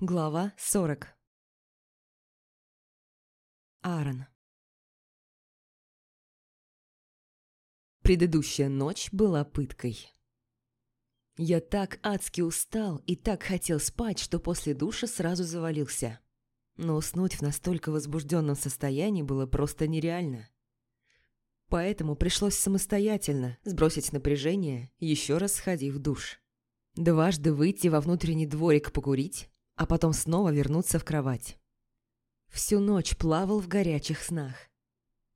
Глава 40 Аарон Предыдущая ночь была пыткой. Я так адски устал и так хотел спать, что после душа сразу завалился. Но уснуть в настолько возбужденном состоянии было просто нереально. Поэтому пришлось самостоятельно сбросить напряжение, еще раз сходив в душ. Дважды выйти во внутренний дворик покурить, а потом снова вернуться в кровать. Всю ночь плавал в горячих снах.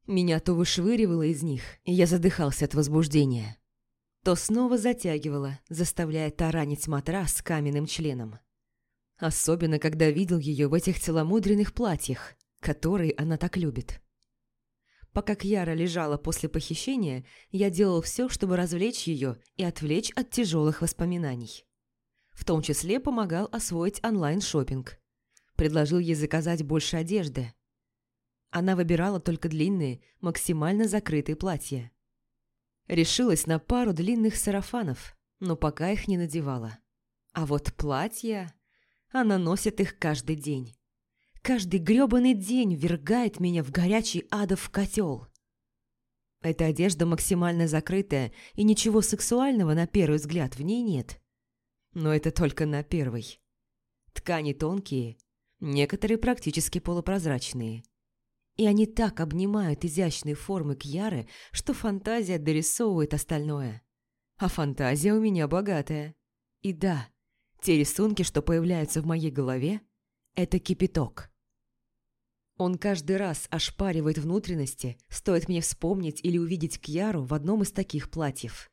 Меня то вышвыривало из них, и я задыхался от возбуждения. То снова затягивало, заставляя таранить матрас каменным членом. Особенно, когда видел ее в этих целомудренных платьях, которые она так любит. Пока Кьяра лежала после похищения, я делал все, чтобы развлечь ее и отвлечь от тяжелых воспоминаний. В том числе помогал освоить онлайн шопинг Предложил ей заказать больше одежды. Она выбирала только длинные, максимально закрытые платья. Решилась на пару длинных сарафанов, но пока их не надевала. А вот платья... Она носит их каждый день. Каждый грёбаный день вергает меня в горячий адов котел. Эта одежда максимально закрытая, и ничего сексуального на первый взгляд в ней нет. Но это только на первый. Ткани тонкие, некоторые практически полупрозрачные. И они так обнимают изящные формы Кьяры, что фантазия дорисовывает остальное. А фантазия у меня богатая. И да, те рисунки, что появляются в моей голове, это кипяток. Он каждый раз ошпаривает внутренности, стоит мне вспомнить или увидеть Кьяру в одном из таких платьев.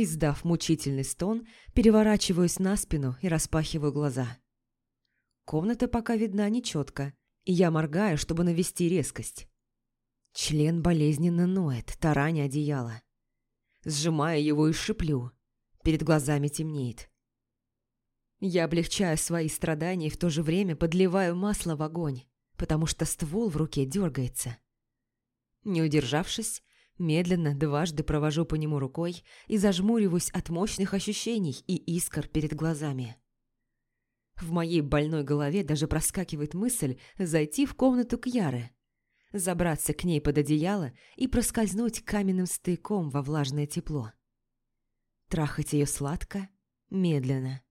Издав мучительный стон, переворачиваюсь на спину и распахиваю глаза. Комната пока видна нечетко, и я моргаю, чтобы навести резкость. Член болезненно ноет, тараня одеяло. Сжимаю его и шиплю. Перед глазами темнеет. Я облегчаю свои страдания и в то же время подливаю масло в огонь, потому что ствол в руке дергается. Не удержавшись, Медленно дважды провожу по нему рукой и зажмуриваюсь от мощных ощущений и искр перед глазами. В моей больной голове даже проскакивает мысль зайти в комнату к Яре, забраться к ней под одеяло и проскользнуть каменным стыком во влажное тепло. Трахать ее сладко, медленно.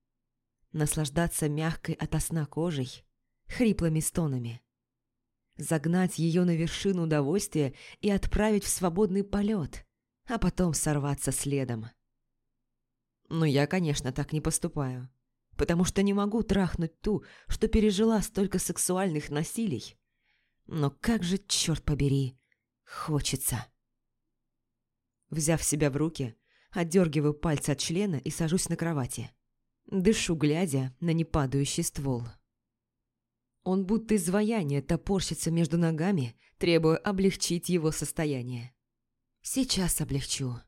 Наслаждаться мягкой ото сна кожей, хриплыми стонами загнать ее на вершину удовольствия и отправить в свободный полет, а потом сорваться следом. Но я, конечно, так не поступаю, потому что не могу трахнуть ту, что пережила столько сексуальных насилий. Но как же, черт побери, хочется. Взяв себя в руки, отдергиваю пальцы от члена и сажусь на кровати. Дышу, глядя на непадающий ствол. Он будто изваяние топорщится между ногами, требуя облегчить его состояние. Сейчас облегчу.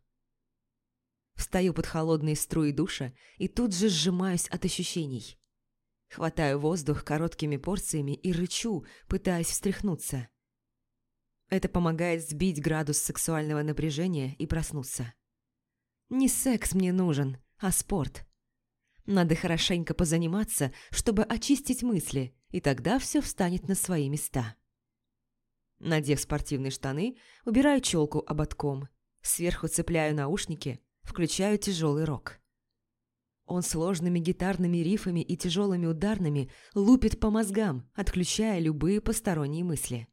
Встаю под холодные струи душа и тут же сжимаюсь от ощущений. Хватаю воздух короткими порциями и рычу, пытаясь встряхнуться. Это помогает сбить градус сексуального напряжения и проснуться. Не секс мне нужен, а спорт. Надо хорошенько позаниматься, чтобы очистить мысли, и тогда все встанет на свои места. Надев спортивные штаны, убираю челку ободком, сверху цепляю наушники, включаю тяжелый рок. Он сложными гитарными рифами и тяжелыми ударными лупит по мозгам, отключая любые посторонние мысли.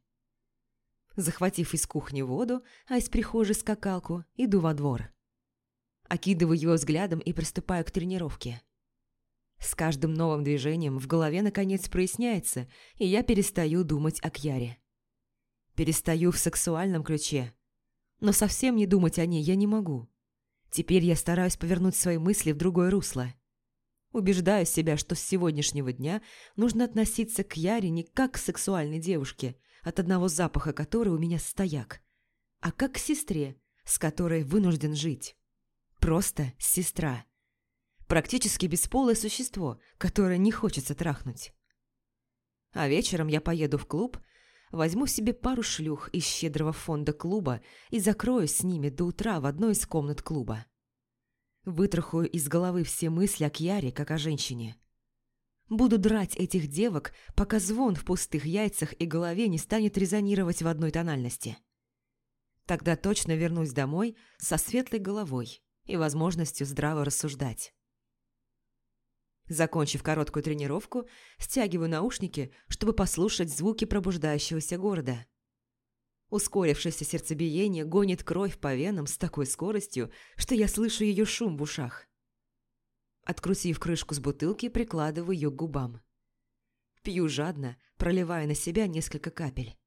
Захватив из кухни воду, а из прихожей скакалку, иду во двор. Окидываю его взглядом и приступаю к тренировке. С каждым новым движением в голове наконец проясняется, и я перестаю думать о Кьяре. Перестаю в сексуальном ключе. Но совсем не думать о ней я не могу. Теперь я стараюсь повернуть свои мысли в другое русло. Убеждаю себя, что с сегодняшнего дня нужно относиться к Яре не как к сексуальной девушке, от одного запаха которой у меня стояк, а как к сестре, с которой вынужден жить. Просто сестра. Практически бесполое существо, которое не хочется трахнуть. А вечером я поеду в клуб, возьму себе пару шлюх из щедрого фонда клуба и закроюсь с ними до утра в одной из комнат клуба. Вытрахаю из головы все мысли о Кьяре, как о женщине. Буду драть этих девок, пока звон в пустых яйцах и голове не станет резонировать в одной тональности. Тогда точно вернусь домой со светлой головой и возможностью здраво рассуждать. Закончив короткую тренировку, стягиваю наушники, чтобы послушать звуки пробуждающегося города. Ускорившееся сердцебиение гонит кровь по венам с такой скоростью, что я слышу ее шум в ушах. Открутив крышку с бутылки, прикладываю ее к губам. Пью жадно, проливая на себя несколько капель.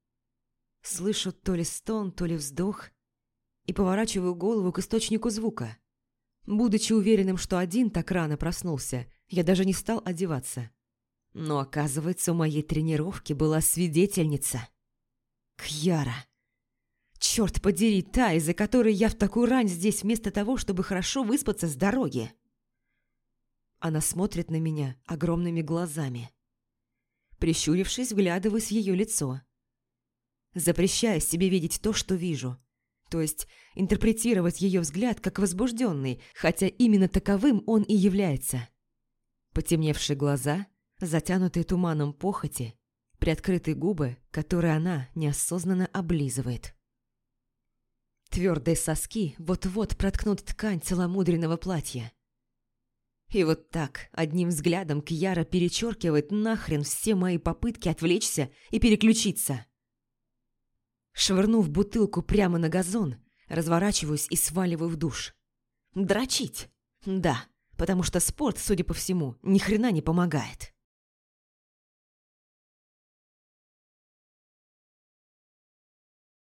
Слышу то ли стон, то ли вздох, и поворачиваю голову к источнику звука. Будучи уверенным, что один так рано проснулся, я даже не стал одеваться. Но, оказывается, у моей тренировки была свидетельница. Кьяра. Черт подери, та, из-за которой я в такую рань здесь вместо того, чтобы хорошо выспаться с дороги. Она смотрит на меня огромными глазами. Прищурившись, вглядываюсь в ее лицо. Запрещаю себе видеть то, что вижу. То есть интерпретировать ее взгляд как возбужденный, хотя именно таковым он и является. Потемневшие глаза, затянутые туманом похоти, приоткрытые губы, которые она неосознанно облизывает. Твердые соски вот-вот проткнут ткань целомудренного платья. И вот так, одним взглядом, Кьяра перечеркивает нахрен все мои попытки отвлечься и переключиться. Швырнув бутылку прямо на газон, разворачиваюсь и сваливаю в душ. Дрочить? Да, потому что спорт, судя по всему, ни хрена не помогает.